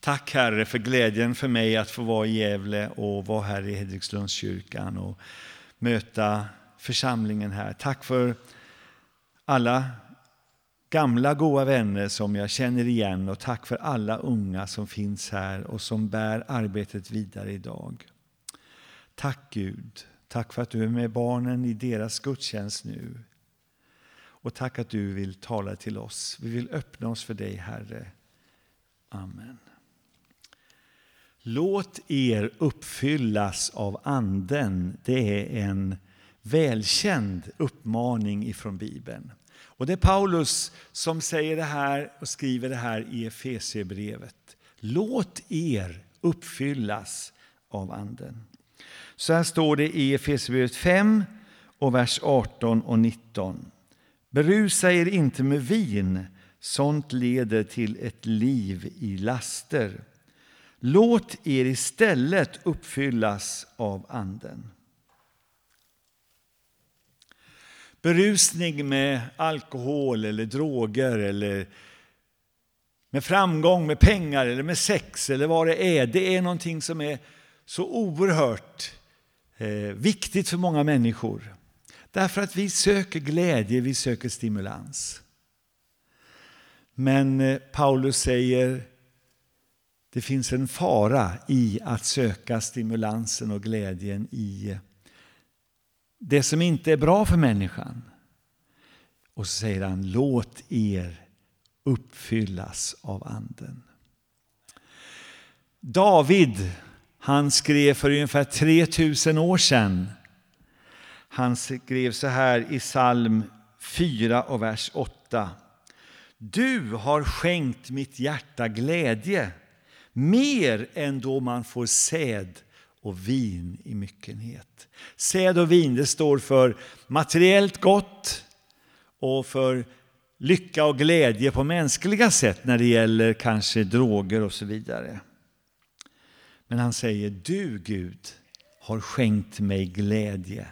Tack Herre för glädjen för mig att få vara i Gävle och vara här i Hedvigslundskyrkan och möta församlingen här. Tack för alla gamla goda vänner som jag känner igen och tack för alla unga som finns här och som bär arbetet vidare idag. Tack Gud, tack för att du är med barnen i deras gudstjänst nu. Och tack att du vill tala till oss. Vi vill öppna oss för dig Herre. Amen. Låt er uppfyllas av Anden. Det är en välkänd uppmaning ifrån Bibeln. Och det är Paulus som säger det här och skriver det här i Efesierbrevet. Låt er uppfyllas av Anden. Så här står det i Efesierbrevet 5 och vers 18 och 19. Berusa er inte med vin, sånt leder till ett liv i laster. Låt er istället uppfyllas av Anden. Berusning med alkohol eller droger eller med framgång, med pengar eller med sex eller vad det är. Det är någonting som är så oerhört eh, viktigt för många människor. Därför att vi söker glädje, vi söker stimulans. Men eh, Paulus säger det finns en fara i att söka stimulansen och glädjen i det som inte är bra för människan. Och så säger han, låt er uppfyllas av anden. David, han skrev för ungefär 3000 år sedan. Han skrev så här i psalm 4 och vers 8. Du har skänkt mitt hjärta glädje mer än då man får säd och vin i myckenhet. Säd och vin det står för materiellt gott och för lycka och glädje på mänskliga sätt när det gäller kanske droger och så vidare. Men han säger, du Gud har skänkt mig glädje.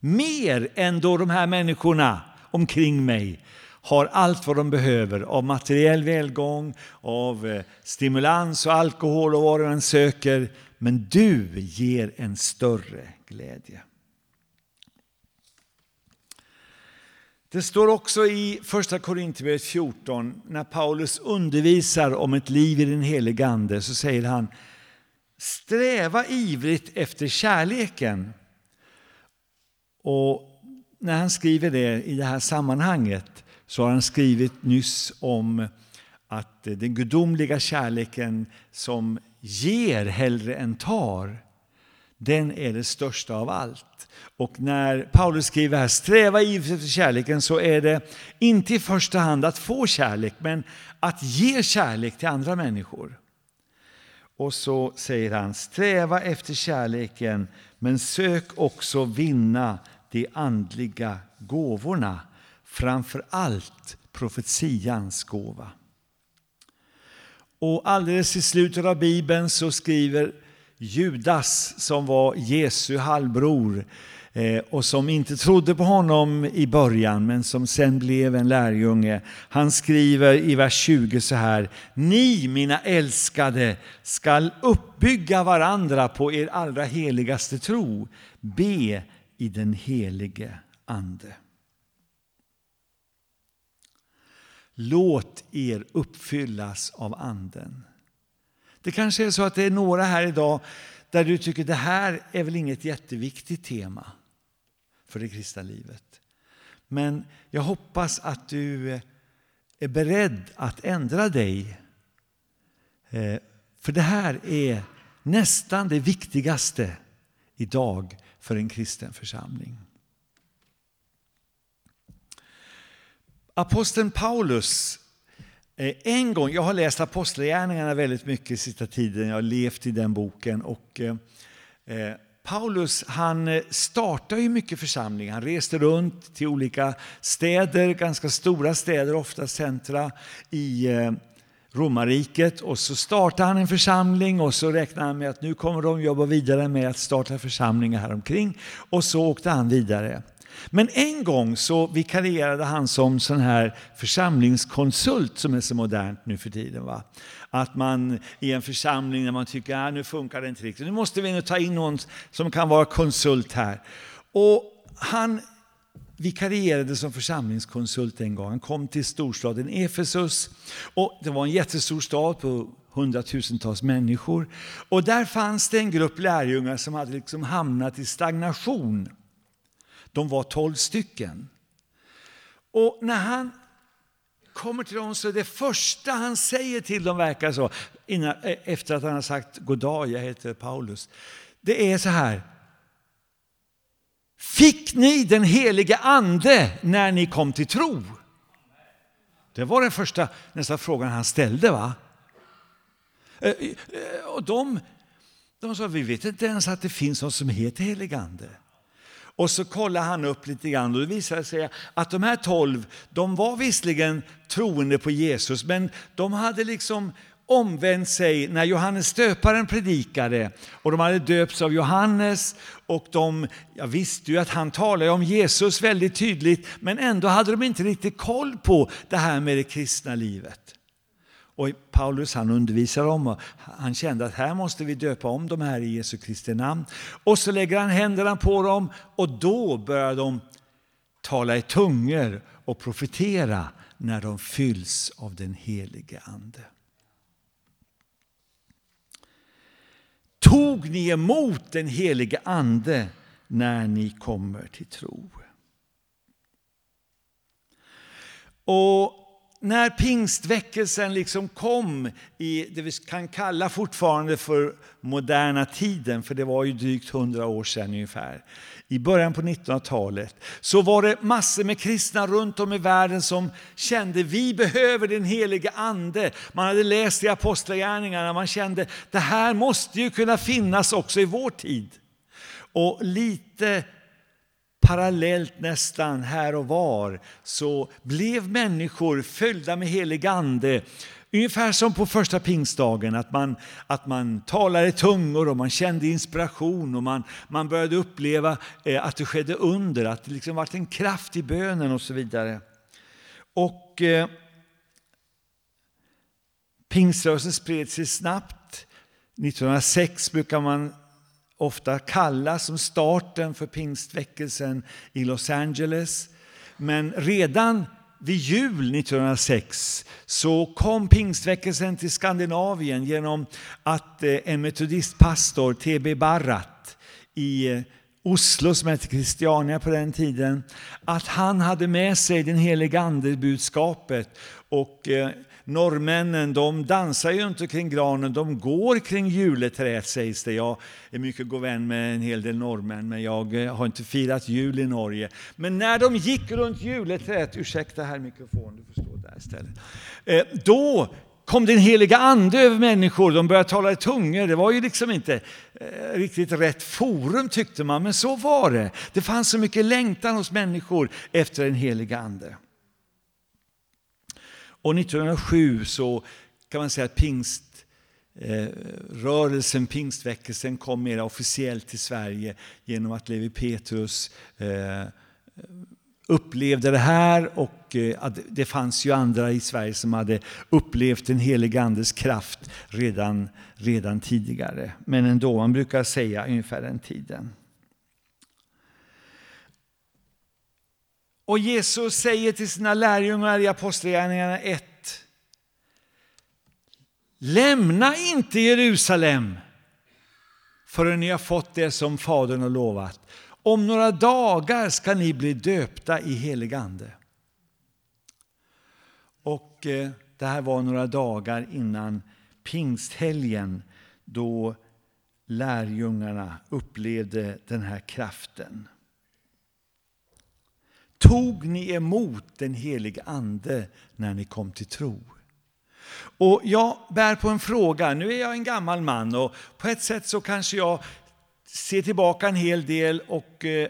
Mer än då de här människorna omkring mig har allt vad de behöver av materiell välgång, av eh, stimulans och alkohol och vad de än söker. Men du ger en större glädje. Det står också i första Korinthierbrevet 14, när Paulus undervisar om ett liv i den helige Ande, så säger han Sträva ivrigt efter kärleken. Och när han skriver det i det här sammanhanget så har han skrivit nyss om att den gudomliga kärleken som ger hellre än tar, den är det största av allt. Och när Paulus skriver här, sträva ivrigt efter kärleken, så är det inte i första hand att få kärlek, men att ge kärlek till andra människor. Och så säger han, sträva efter kärleken, men sök också vinna de andliga gåvorna framför allt profetians gåva. Och alldeles i slutet av Bibeln så skriver Judas, som var Jesu halvbror eh, och som inte trodde på honom i början men som sen blev en lärjunge. Han skriver i vers 20 så här. Ni mina älskade skall uppbygga varandra på er allra heligaste tro. Be i den helige Ande. Låt er uppfyllas av Anden. Det kanske är så att det är några här idag där du tycker det här är väl inget jätteviktigt tema för det kristna livet. Men jag hoppas att du eh, är beredd att ändra dig. Eh, för det här är nästan det viktigaste idag för en kristen församling. Aposteln Paulus, eh, en gång, jag har läst Apostlagärningarna väldigt mycket i sista tiden, jag har levt i den boken. och eh, eh Paulus han eh, startade ju mycket församlingar. Han reste runt till olika städer, ganska stora städer, ofta centra i eh, romarriket. Och så startade han en församling och så räknade han med att nu kommer de jobba vidare med att starta församlingar här omkring. Och så åkte han vidare. Men en gång så vikarierade han som sån här församlingskonsult som är så modernt nu för tiden. Va? Att man i en församling när man tycker att ah, nu funkar det inte riktigt, nu måste vi nu ta in någon som kan vara konsult här. Och han vikarierade som församlingskonsult en gång. Han kom till storstaden Efesus. Och det var en jättestor stad på hundratusentals människor. Och där fanns det en grupp lärjungar som hade liksom hamnat i stagnation. De var tolv stycken. Och när han kommer till dem så är det första han säger till dem, verkar så, innan, e, efter att han har sagt god dag, jag heter Paulus. Det är så här. Fick ni den helige ande när ni kom till tro? Det var den första nästa frågan han ställde. va? E, e, och de, de sa, vi vet inte ens att det finns något som heter helig ande. Och så kollar han upp lite grann och det visar sig att de här tolv, de var visserligen troende på Jesus, men de hade liksom omvänt sig när Johannes döparen predikade och de hade döpts av Johannes och de jag visste ju att han talade om Jesus väldigt tydligt men ändå hade de inte riktigt koll på det här med det kristna livet. Och Paulus han undervisar om och han kände att här måste vi döpa om de här i Jesu Kristi namn. Och så lägger han händerna på dem och då börjar de tala i tungor och profetera när de fylls av den helige Ande. Tog ni emot den helige Ande när ni kommer till tro? Och när pingstväckelsen liksom kom i det vi kan kalla fortfarande för moderna tiden, för det var ju drygt hundra år sedan ungefär, i början på 1900-talet, så var det massor med kristna runt om i världen som kände vi behöver den helige Ande. Man hade läst i Apostlagärningarna, man kände det här måste ju kunna finnas också i vår tid. Och lite parallellt nästan här och var så blev människor följda med helig ande. Ungefär som på första pingstdagen, att man, att man talade i tungor och man kände inspiration och man, man började uppleva eh, att det skedde under, att det liksom var en kraft i bönen och så vidare. Och eh, Pingströrelsen spred sig snabbt. 1906 brukar man ofta kallas som starten för pingstväckelsen i Los Angeles. Men redan vid jul 1906 så kom pingstväckelsen till Skandinavien genom att eh, en metodistpastor, T.B. Barrat, i eh, Oslo, som hette Christiania på den tiden, att han hade med sig den heliga ande-budskapet och eh, norrmännen de dansar ju inte kring granen, de går kring juleträet sägs det. Jag är mycket god vän med en hel del norrmän, men jag eh, har inte firat jul i Norge. Men när de gick runt juleträet, ursäkta här mikrofonen, du får stå där istället. Eh, då kom den heliga ande över människor, de började tala i tungor. Det var ju liksom inte eh, riktigt rätt forum tyckte man, men så var det. Det fanns så mycket längtan hos människor efter den heliga ande. Och 1907 så kan man säga att pingströrelsen, eh, pingstväckelsen kom mer officiellt till Sverige genom att Levi Petrus eh, upplevde det här och eh, det fanns ju andra i Sverige som hade upplevt den helige Andes kraft redan, redan tidigare. Men ändå, man brukar säga ungefär den tiden. Och Jesus säger till sina lärjungar i Apostlagärningarna 1. Lämna inte Jerusalem förrän ni har fått det som Fadern har lovat. Om några dagar ska ni bli döpta i helig ande. Och eh, det här var några dagar innan pingsthelgen då lärjungarna upplevde den här kraften tog ni emot den helige Ande när ni kom till tro? Och jag bär på en fråga. Nu är jag en gammal man och på ett sätt så kanske jag ser tillbaka en hel del och eh,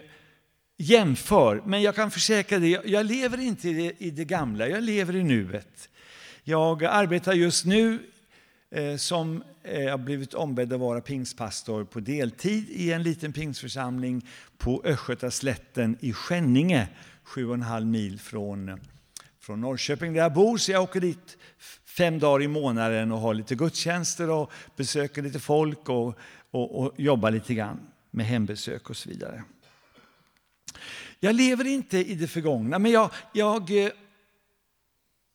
jämför. Men jag kan försäkra dig, jag lever inte i det, i det gamla, jag lever i nuet. Jag arbetar just nu eh, som eh, jag har blivit ombedd att vara pingstpastor på deltid i en liten pingstförsamling på Östgötaslätten i Skänninge, 7,5 mil från, från Norrköping där jag bor. Så jag åker dit fem dagar i månaden och har lite gudstjänster och besöker lite folk och, och, och jobbar lite grann med hembesök och så vidare. Jag lever inte i det förgångna, men jag, jag, eh,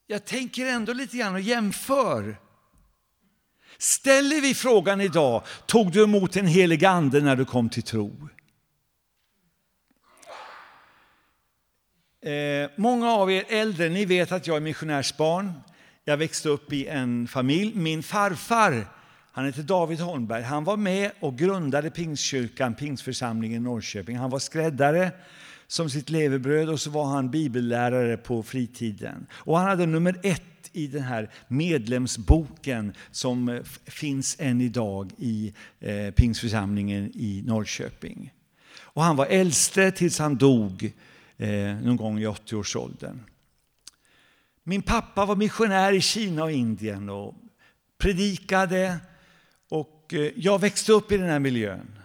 jag tänker ändå lite grann och jämför. Ställer vi frågan idag, tog du emot en helig ande när du kom till tro? Eh, många av er äldre, ni vet att jag är missionärsbarn. Jag växte upp i en familj. Min farfar, han heter David Holmberg, han var med och grundade Pingstkyrkan, Pingstförsamlingen i Norrköping. Han var skräddare som sitt levebröd och så var han bibellärare på fritiden. Och han hade nummer ett i den här medlemsboken som eh, finns än idag i eh, Pingstförsamlingen i Norrköping. Och han var äldste tills han dog eh, någon gång i 80-årsåldern. Min pappa var missionär i Kina och Indien och predikade och eh, jag växte upp i den här miljön.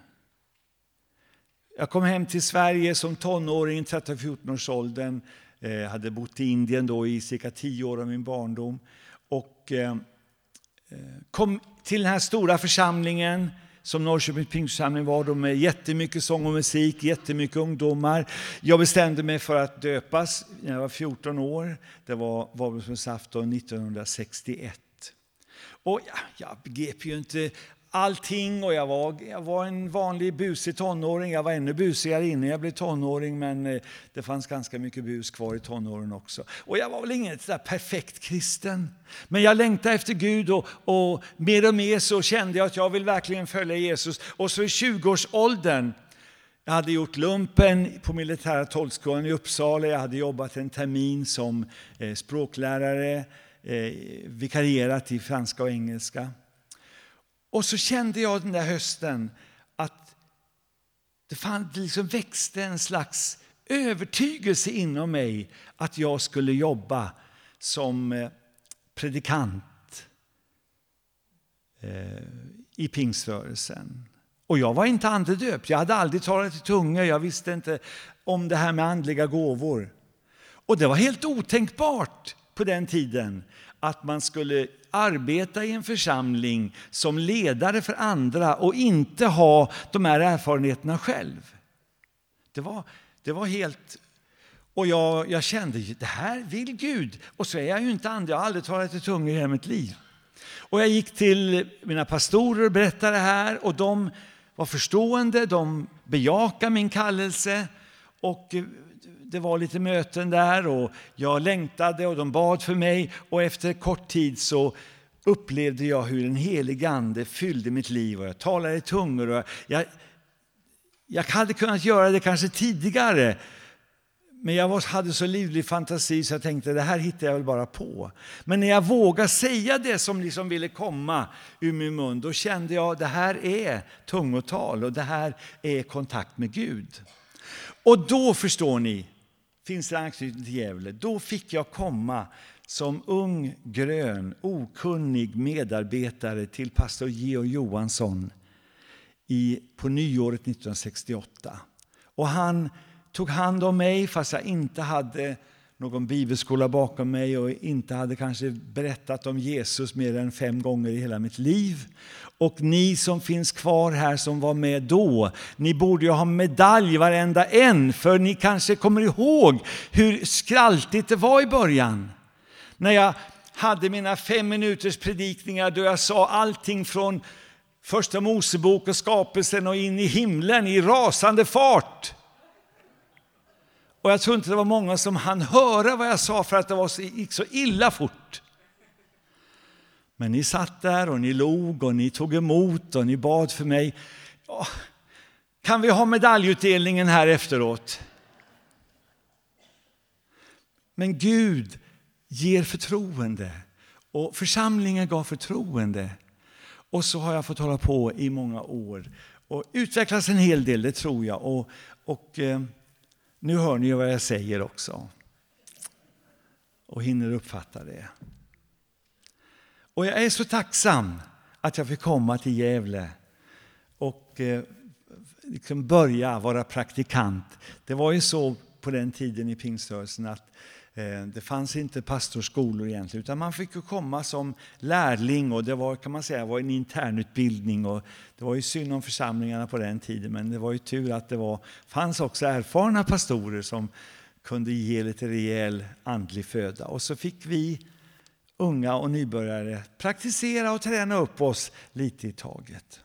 Jag kom hem till Sverige som tonåring, 13-14 års åldern. Jag hade bott i Indien då i cirka 10 år av min barndom. Och eh, kom till den här stora församlingen som Norrköpings pingstförsamling var då med jättemycket sång och musik, jättemycket ungdomar. Jag bestämde mig för att döpas när jag var 14 år. Det var valborgsmässoafton 1961. Och ja, jag begrep ju inte allting och jag var, jag var en vanlig busig tonåring. Jag var ännu busigare innan jag blev tonåring men eh, det fanns ganska mycket bus kvar i tonåren också. Och jag var väl ingen där perfekt kristen. Men jag längtade efter Gud och, och mer och mer så kände jag att jag vill verkligen följa Jesus. Och så i 20-årsåldern jag hade gjort lumpen på militära tolkskolan i Uppsala. Jag hade jobbat en termin som eh, språklärare, eh, vikarierat i franska och engelska. Och så kände jag den där hösten att det fann, liksom växte en slags övertygelse inom mig att jag skulle jobba som eh, predikant eh, i pingströrelsen. Och jag var inte andedöpt, jag hade aldrig talat i tungor, jag visste inte om det här med andliga gåvor. Och det var helt otänkbart på den tiden att man skulle arbeta i en församling som ledare för andra och inte ha de här erfarenheterna själv. Det var, det var helt... Och jag, jag kände, det här vill Gud. Och så är jag ju inte ande, jag har aldrig talat i tungor i hela mitt liv. Och jag gick till mina pastorer och berättade det här och de var förstående, de bejakade min kallelse. Och det var lite möten där och jag längtade och de bad för mig och efter kort tid så upplevde jag hur en helig ande fyllde mitt liv och jag talade i tungor. Och jag, jag hade kunnat göra det kanske tidigare men jag hade så livlig fantasi så jag tänkte det här hittar jag väl bara på. Men när jag vågade säga det som liksom ville komma ur min mun då kände jag att det här är tungotal och det här är kontakt med Gud. Och då förstår ni, finns det anknytning till Gävle, då fick jag komma som ung, grön, okunnig medarbetare till pastor Georg Johansson i, på nyåret 1968. Och han tog hand om mig fast jag inte hade någon bibelskola bakom mig och inte hade kanske berättat om Jesus mer än fem gånger i hela mitt liv. Och ni som finns kvar här som var med då, ni borde ju ha medalj varenda en för ni kanske kommer ihåg hur skraltigt det var i början. När jag hade mina fem minuters predikningar då jag sa allting från första Mosebok och skapelsen och in i himlen i rasande fart. Och jag tror inte det var många som hann höra vad jag sa för att det var så, gick så illa fort. Men ni satt där och ni log och ni tog emot och ni bad för mig. Ja, kan vi ha medaljutdelningen här efteråt? Men Gud ger förtroende och församlingen gav förtroende. Och så har jag fått hålla på i många år och utvecklas en hel del, det tror jag. Och, och eh, nu hör ni vad jag säger också och hinner uppfatta det. Och jag är så tacksam att jag fick komma till Gävle och eh, liksom börja vara praktikant. Det var ju så på den tiden i pingströrelsen att Eh, det fanns inte pastorskolor egentligen, utan man fick komma som lärling och det var, kan man säga, var en internutbildning. Och det var ju synd om församlingarna på den tiden, men det var ju tur att det var, fanns också erfarna pastorer som kunde ge lite rejäl andlig föda. Och så fick vi unga och nybörjare praktisera och träna upp oss lite i taget.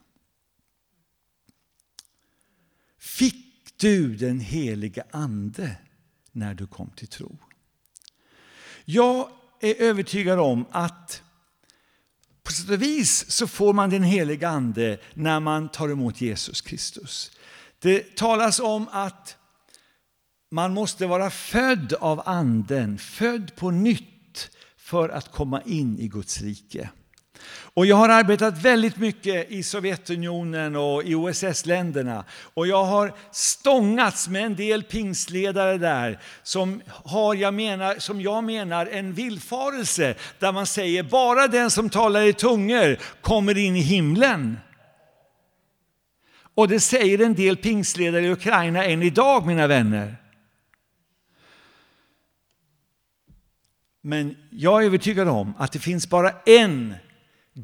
Fick du den helige Ande när du kom till tro? Jag är övertygad om att på sätt och vis så får man den helige Ande när man tar emot Jesus Kristus. Det talas om att man måste vara född av Anden, född på nytt för att komma in i Guds rike. Och jag har arbetat väldigt mycket i Sovjetunionen och i OSS-länderna. Och jag har stångats med en del pingsledare där som har, jag menar, som jag menar, en villfarelse där man säger bara den som talar i tungor kommer in i himlen. Och det säger en del pingstledare i Ukraina än idag, mina vänner. Men jag är övertygad om att det finns bara en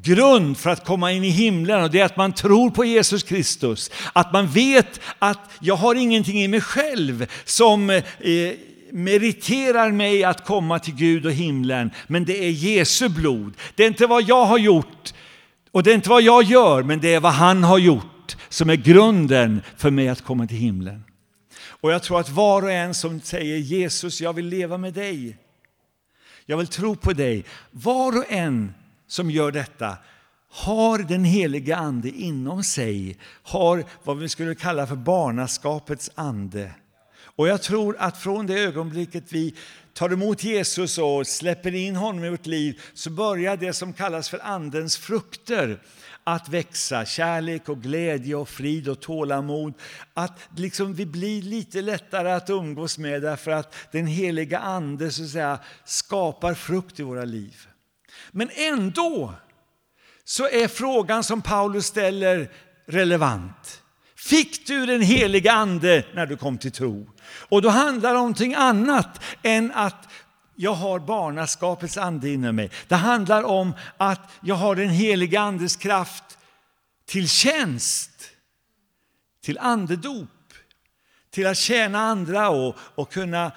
grund för att komma in i himlen och det är att man tror på Jesus Kristus. Att man vet att jag har ingenting i mig själv som eh, meriterar mig att komma till Gud och himlen. Men det är Jesu blod. Det är inte vad jag har gjort och det är inte vad jag gör, men det är vad han har gjort som är grunden för mig att komma till himlen. Och jag tror att var och en som säger Jesus, jag vill leva med dig. Jag vill tro på dig. Var och en som gör detta har den helige Ande inom sig, har vad vi skulle kalla för barnaskapets ande. Och jag tror att från det ögonblicket vi tar emot Jesus och släpper in honom i vårt liv så börjar det som kallas för Andens frukter att växa. Kärlek och glädje och frid och tålamod. Att liksom vi blir lite lättare att umgås med därför att den heliga Ande så att säga, skapar frukt i våra liv. Men ändå så är frågan som Paulus ställer relevant. Fick du den heliga Ande när du kom till tro? Och då handlar det om någonting annat än att jag har barnaskapets ande inom mig. Det handlar om att jag har den heliga Andes kraft till tjänst, till andedop, till att tjäna andra och, och kunna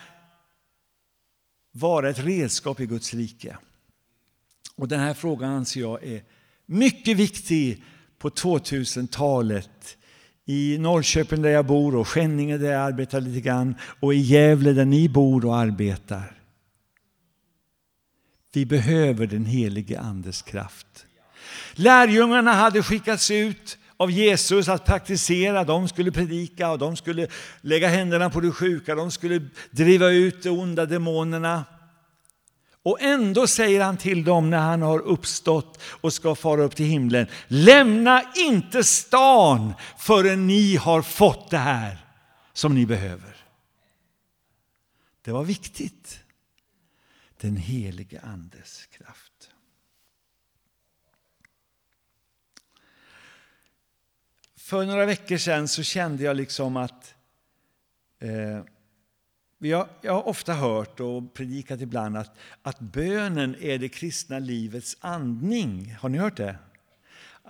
vara ett redskap i Guds rike. Och den här frågan anser jag är mycket viktig på 2000-talet. I Norrköping där jag bor och Skänninge där jag arbetar lite grann och i Gävle där ni bor och arbetar. Vi behöver den helige Andes kraft. Lärjungarna hade skickats ut av Jesus att praktisera. De skulle predika och de skulle lägga händerna på de sjuka. De skulle driva ut de onda demonerna. Och ändå säger han till dem när han har uppstått och ska fara upp till himlen. Lämna inte stan förrän ni har fått det här som ni behöver. Det var viktigt. Den helige Andes kraft. För några veckor sedan så kände jag liksom att eh, jag, jag har ofta hört och predikat ibland att, att bönen är det kristna livets andning. Har ni hört det?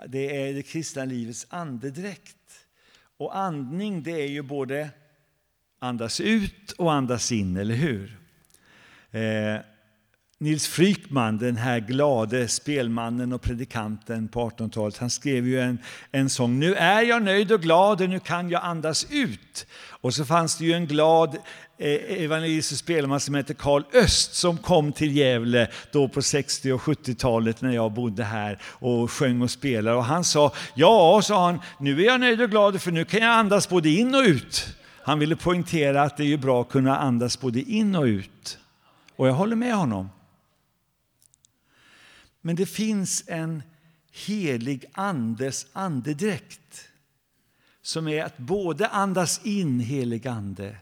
Det är det kristna livets andedräkt. Och andning det är ju både andas ut och andas in, eller hur? Eh, Nils Frykman, den här glade spelmannen och predikanten på 1800-talet, han skrev ju en, en sång. Nu är jag nöjd och glad och nu kan jag andas ut. Och så fanns det ju en glad eh, evangelist och spelman som hette Karl Öst som kom till Gävle då på 60 och 70-talet när jag bodde här och sjöng och spelade. Och han sa, ja, sa han, nu är jag nöjd och glad för nu kan jag andas både in och ut. Han ville poängtera att det är bra att kunna andas både in och ut. Och jag håller med honom. Men det finns en helig andes andedräkt som är att både andas in helig ande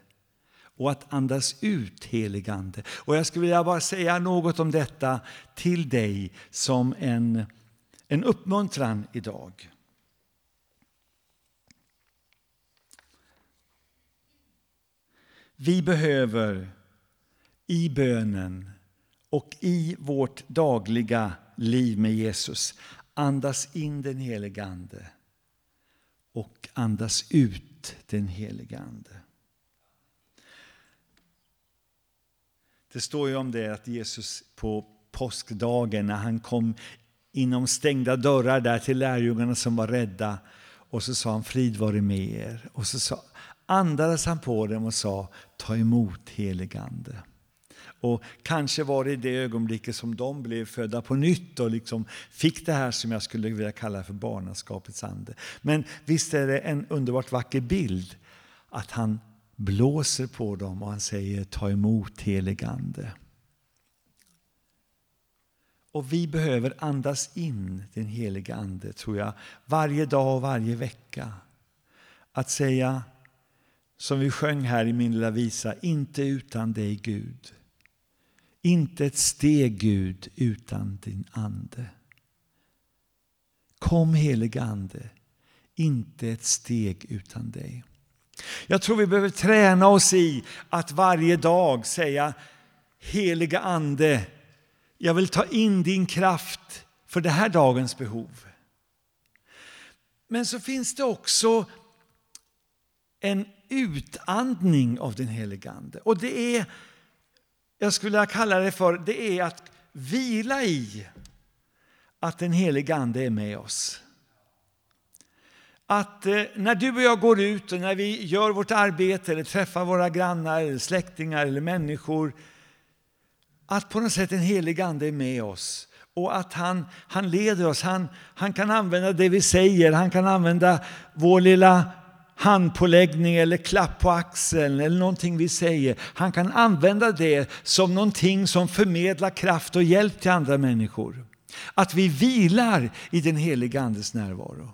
och att andas ut heligande. Och jag skulle vilja bara säga något om detta till dig som en, en uppmuntran idag. Vi behöver i bönen och i vårt dagliga liv med Jesus andas in den helige Ande och andas ut den helige Ande. Det står ju om det att Jesus på påskdagen när han kom inom stängda dörrar där till lärjungarna som var rädda och så sa han frid vare med er. Och så sa, andades han på dem och sa ta emot heligande. Och kanske var det i det ögonblicket som de blev födda på nytt och liksom fick det här som jag skulle vilja kalla för barnaskapets ande. Men visst är det en underbart vacker bild att han blåser på dem och han säger ta emot heligande. Och vi behöver andas in den heliga Ande, tror jag, varje dag och varje vecka. Att säga, som vi sjöng här i min lilla visa, inte utan dig Gud. Inte ett steg Gud utan din Ande. Kom helige Ande, inte ett steg utan dig. Jag tror vi behöver träna oss i att varje dag säga heliga Ande, jag vill ta in din kraft för det här dagens behov. Men så finns det också en utandning av den helige Ande. Och det är, jag skulle vilja kalla det för, det är att vila i att den helige Ande är med oss. Att eh, när du och jag går ut och när vi gör vårt arbete eller träffar våra grannar, eller släktingar eller människor att på något sätt en helig ande är med oss och att han, han leder oss. Han, han kan använda det vi säger, han kan använda vår lilla handpåläggning eller klapp på axeln eller någonting vi säger. Han kan använda det som någonting som förmedlar kraft och hjälp till andra människor. Att vi vilar i den heliga Andes närvaro.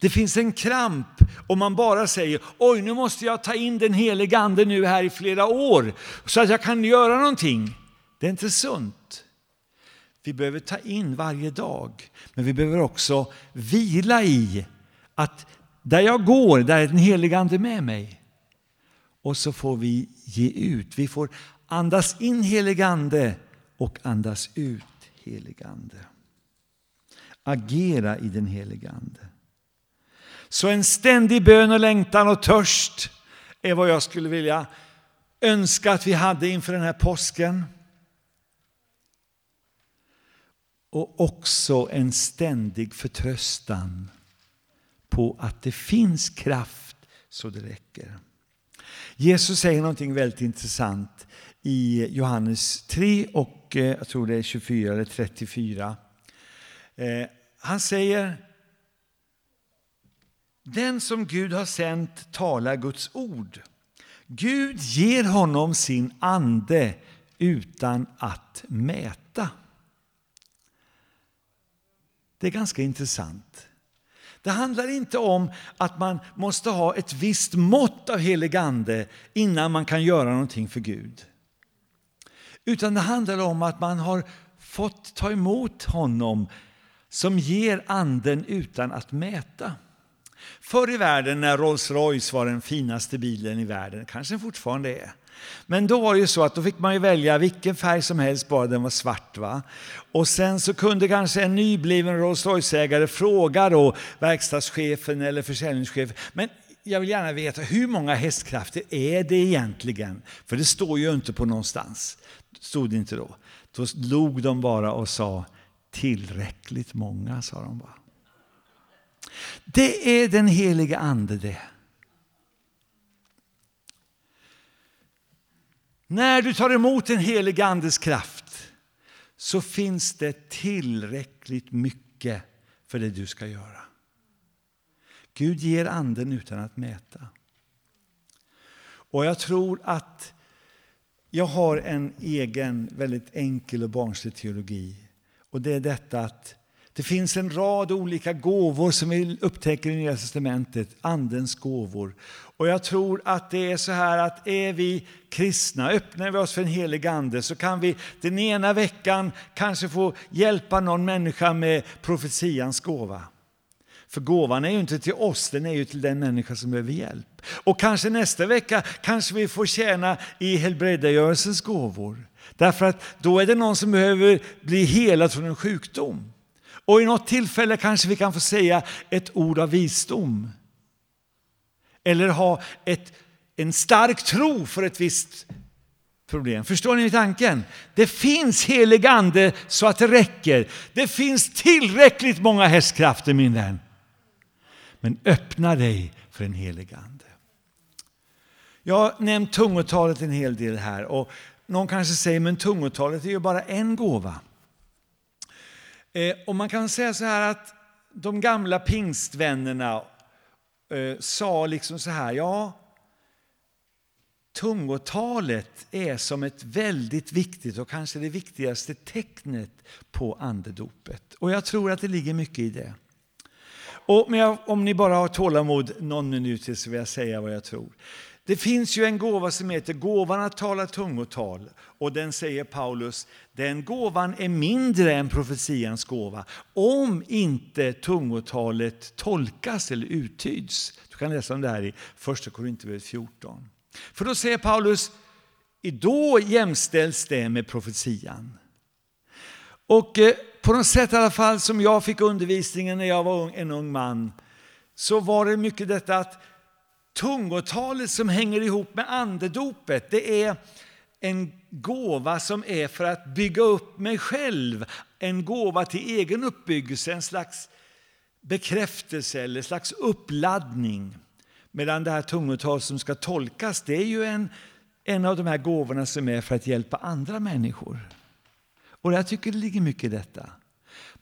Det finns en kramp om man bara säger oj nu måste jag ta in den heliga ande nu här i flera år så att jag kan göra någonting. Det är inte sunt. Vi behöver ta in varje dag, men vi behöver också vila i att där jag går, där är den helige ande med mig. Och så får vi ge ut. Vi får andas in helig ande och andas ut helig ande. Agera i den helige ande. Så en ständig bön och längtan och törst är vad jag skulle vilja önska att vi hade inför den här påsken. Och också en ständig förtröstan på att det finns kraft så det räcker. Jesus säger någonting väldigt intressant i Johannes 3 och eh, jag tror det är 24 eller 34. Eh, han säger den som Gud har sänt talar Guds ord. Gud ger honom sin ande utan att mäta. Det är ganska intressant. Det handlar inte om att man måste ha ett visst mått av helig ande innan man kan göra någonting för Gud. Utan det handlar om att man har fått ta emot honom som ger anden utan att mäta. Förr i världen när Rolls Royce var den finaste bilen i världen, kanske fortfarande är, men då var det ju så att då fick man ju välja vilken färg som helst bara den var svart. Va? Och sen så kunde kanske en nybliven Rolls Royce-ägare fråga då verkstadschefen eller försäljningschefen, men jag vill gärna veta hur många hästkrafter är det egentligen? För det står ju inte på någonstans. Stod det inte då. Då log de bara och sa tillräckligt många, sa de bara. Det är den heliga Ande det. När du tar emot den helige Andes kraft så finns det tillräckligt mycket för det du ska göra. Gud ger anden utan att mäta. Och jag tror att jag har en egen väldigt enkel och barnslig teologi. Och det är detta att det finns en rad olika gåvor som vi upptäcker i Nya Testamentet, Andens gåvor. Och jag tror att det är så här att är vi kristna, öppnar vi oss för en helig ande så kan vi den ena veckan kanske få hjälpa någon människa med profetians gåva. För gåvan är ju inte till oss, den är ju till den människa som behöver hjälp. Och kanske nästa vecka kanske vi får tjäna i helbrägdagörelsens gåvor. Därför att då är det någon som behöver bli helad från en sjukdom. Och i något tillfälle kanske vi kan få säga ett ord av visdom. Eller ha ett, en stark tro för ett visst problem. Förstår ni tanken? Det finns helig ande så att det räcker. Det finns tillräckligt många hästkrafter min vän. Men öppna dig för en helig ande. Jag har nämnt tungotalet en hel del här och någon kanske säger men tungotalet är ju bara en gåva. Eh, och man kan säga så här att de gamla pingstvännerna eh, sa liksom så här, ja, tungotalet är som ett väldigt viktigt och kanske det viktigaste tecknet på andedopet. Och jag tror att det ligger mycket i det. Och om ni bara har tålamod någon minut till så vill jag säga vad jag tror. Det finns ju en gåva som heter gåvan att tala tungotal. Och den säger Paulus, den gåvan är mindre än profetians gåva. Om inte tungotalet tolkas eller uttyds. Du kan läsa om det här i första Korinthierbrevet 14. För då säger Paulus, då jämställs det med profetian. Och eh, på något sätt i alla fall som jag fick undervisningen när jag var en ung man, så var det mycket detta att tungotalet som hänger ihop med andedopet, det är en gåva som är för att bygga upp mig själv. En gåva till egen uppbyggelse, en slags bekräftelse eller en slags uppladdning. Medan det här tungotal som ska tolkas, det är ju en, en av de här gåvorna som är för att hjälpa andra människor. Och jag tycker det ligger mycket i detta.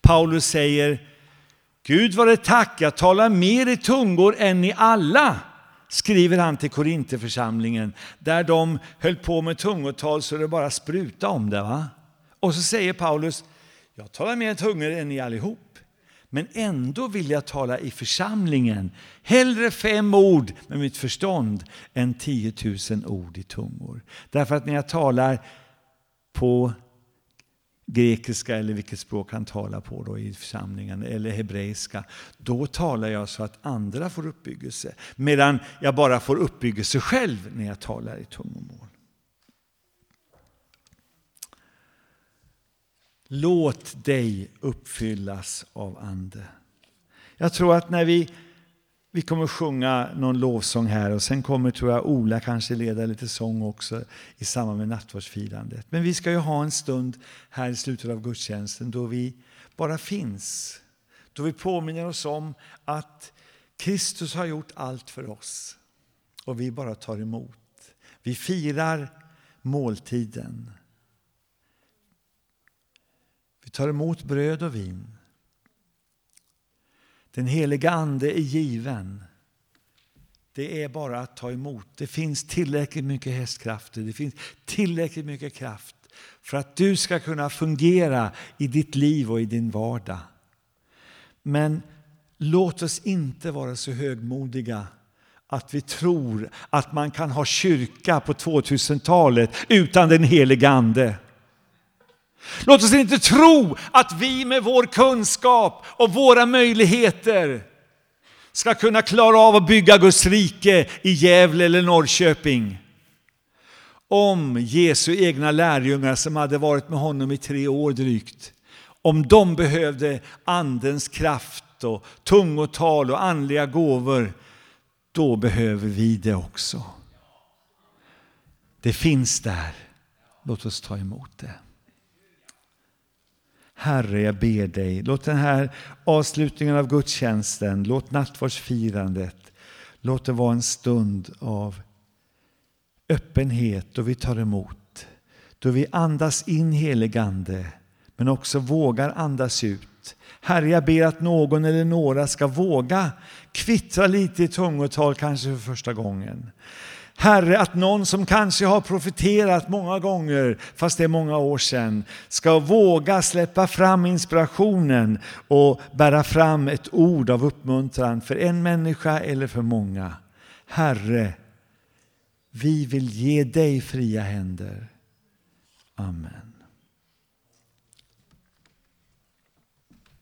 Paulus säger, Gud var det tack, jag talar mer i tungor än i alla skriver han till Korintheförsamlingen där de höll på med tungotal så det bara spruta om det. Va? Och så säger Paulus, jag talar mer tungor än ni allihop. Men ändå vill jag tala i församlingen. Hellre fem ord med mitt förstånd än tiotusen ord i tungor. Därför att när jag talar på grekiska eller vilket språk han talar på då i församlingen, eller hebreiska, då talar jag så att andra får uppbyggelse. Medan jag bara får uppbyggelse själv när jag talar i tungomål. Låt dig uppfyllas av Ande. Jag tror att när vi vi kommer sjunga någon lovsång här och sen kommer tror jag Ola kanske leda lite sång också i samband med nattvardsfirandet. Men vi ska ju ha en stund här i slutet av gudstjänsten då vi bara finns. Då vi påminner oss om att Kristus har gjort allt för oss och vi bara tar emot. Vi firar måltiden. Vi tar emot bröd och vin. Den heliga Ande är given. Det är bara att ta emot. Det finns tillräckligt mycket hästkrafter, det finns tillräckligt mycket kraft för att du ska kunna fungera i ditt liv och i din vardag. Men låt oss inte vara så högmodiga att vi tror att man kan ha kyrka på 2000-talet utan den heliga Ande. Låt oss inte tro att vi med vår kunskap och våra möjligheter ska kunna klara av att bygga Guds rike i Gävle eller Norrköping. Om Jesu egna lärjungar som hade varit med honom i tre år drygt, om de behövde andens kraft och tungotal och andliga gåvor, då behöver vi det också. Det finns där. Låt oss ta emot det. Herre, jag ber dig, låt den här avslutningen av gudstjänsten, låt nattvardsfirandet, låt det vara en stund av öppenhet då vi tar emot. Då vi andas in heligande, men också vågar andas ut. Herre, jag ber att någon eller några ska våga kvittra lite i tungotal, kanske för första gången. Herre, att någon som kanske har profeterat många gånger, fast det är många år sedan, ska våga släppa fram inspirationen och bära fram ett ord av uppmuntran för en människa eller för många. Herre, vi vill ge dig fria händer. Amen.